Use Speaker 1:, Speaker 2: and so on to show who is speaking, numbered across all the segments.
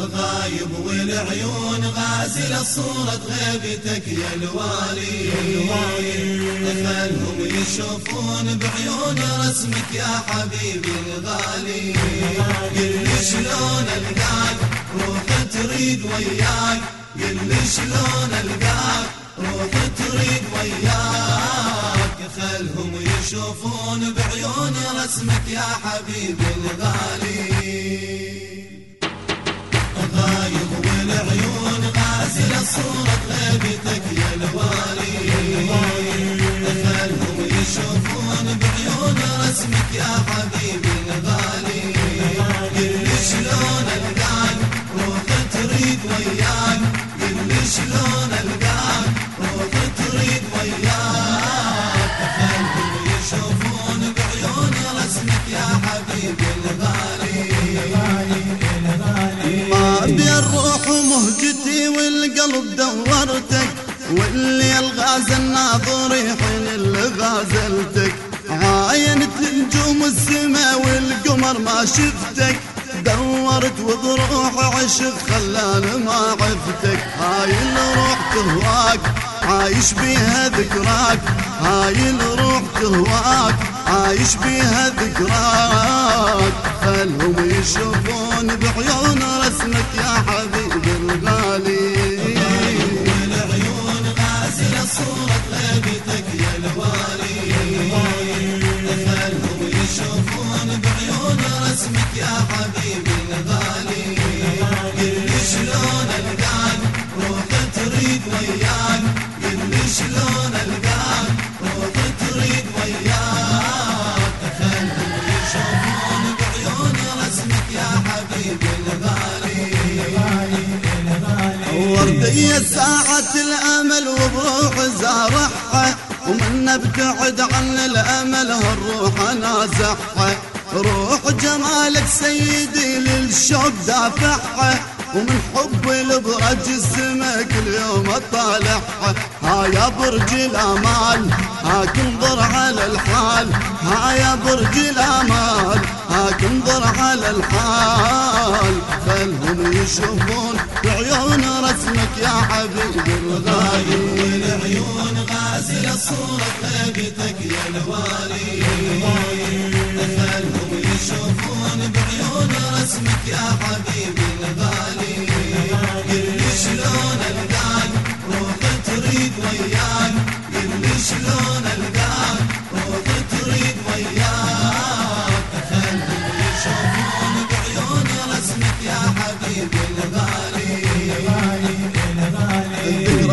Speaker 1: غايب والعيون غازلة صورة غيبتك يا الوالي. خلهم يشوفون بعيون رسمك يا حبيبي الغالي. قل شلون القاك روح تريد وياك. قل شلون القاك روح تريد وياك. خلهم يشوفون بعيون رسمك يا حبيبي الغالي. الغايب والعيون غازلة صورة غيبتك يا الوالي
Speaker 2: الروح مهجتي والقلب دورتك واللي الغاز الناظر يحن غازلتك. عاينت نجوم السما والقمر ما شفتك دورت وبروح عشق خلان ما عفتك. هاي الروح تهواك عايش بيها ذكراك هاي الروح تهواك عايش بيها ذكراك. خلهم يشوفون بعيون رسمك يا حبيبي. وردية ساعة الأمل وبروح زارعها ومن ابتعد عن الأمل هالروح نازعها روح جمالك سيدي للشوق دافعها ومن حب لبرج السما كل يوم اطالعها ها يا برج الامال هاك انظر على الحال. ها يا برج الامال هاك انظر على الحال. خلهم يشوفون بعيون رسمك يا حبيبي الغالي.
Speaker 1: والعيون غازلة صورة غيبتك يا الوالي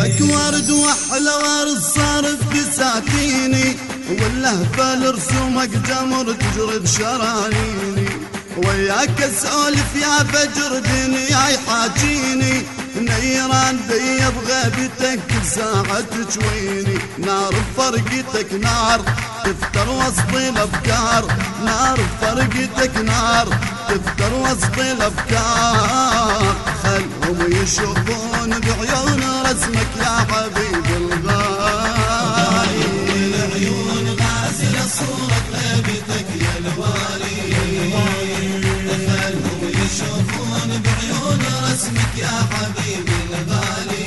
Speaker 2: ذكرك ورد واحلى ورد صار بساتيني واللهفة لرسومك جمر تجري بشراييني وياك اسولف يا فجر دنيا يحاجيني نيران بي بغيبتك ساعة تشويني. نار فرقتك نار تفتر وسط الافكار نار فرقتك نار. تفتر وسط الافكار خلهم يشوفون بعيون رسمك يا حبيبي الغالي
Speaker 1: والعيون غازلة صورة يا خلهم يشوفون بعيون رسمك يا الغالي.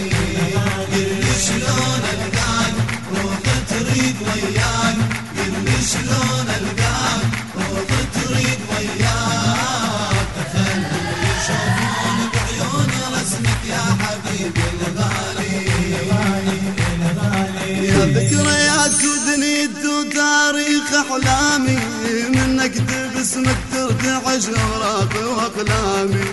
Speaker 1: قل شلون القاك روح تريد
Speaker 2: وتاريخ أحلامي من اكتب اسمك ترتعش اوراق وأقلامي.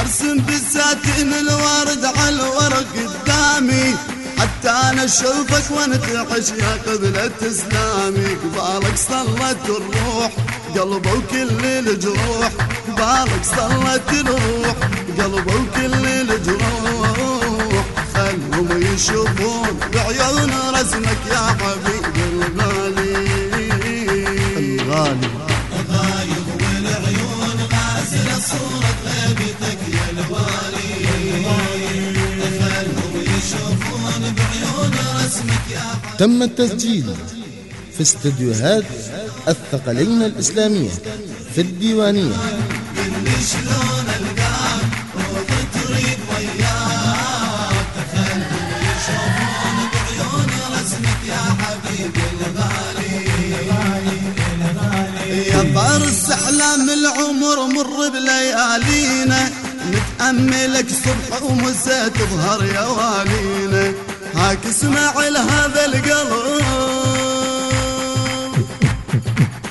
Speaker 2: أرسم بالساتين الورد على الورق قدامي. حتى أنا أشوفك وانتعش يا قبلة اسلامي قبالك صلت الروح قلبه وكل الجروح. قبالك صلت الروح قلبه وكل الجروح. خلهم يشوفون بعيون رسمك يا حبيبي. الغربان
Speaker 1: غايب والعيون غازل صورة غيبتك يا الوالي دخلهم يشوفون بعيون رسمك يا
Speaker 3: تم التسجيل في استديوهات الثقلين الإسلامية في الديوانية.
Speaker 1: شلون القاك تريد وياك يشوفون بعيون رسمك يا حبيبي الغالي روح
Speaker 2: بليالينا نتأملك صبح ومساء تظهر يا والينا. هاك اسمع لهذا القلب.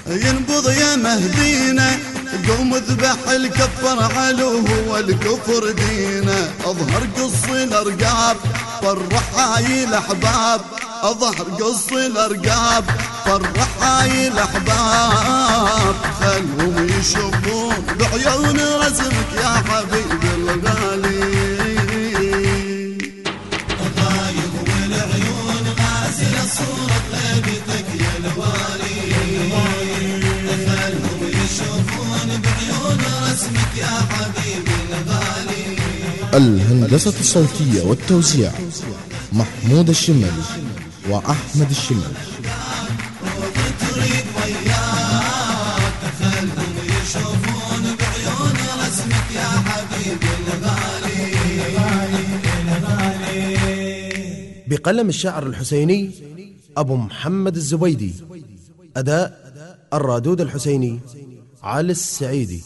Speaker 2: ينبض يا مهدينا قوم اذبح الكفر علوه والكفر دينا. أظهر قص الأرقاب فرح هاي الاحباب أظهر قص الأرقاب فرح هاي الاحباب بعيون رسمك يا حبيبي الغالي
Speaker 1: صورة غيبتك يا خلهم يشوفون بعيون رسمك يا حبيبي الغالي
Speaker 3: الهندسة الصوتية والتوزيع محمود الشمالي وأحمد الشمالي
Speaker 4: بقلم الشاعر الحسيني أبو محمد الزبيدي أداء الرادود الحسيني علي السعيدي.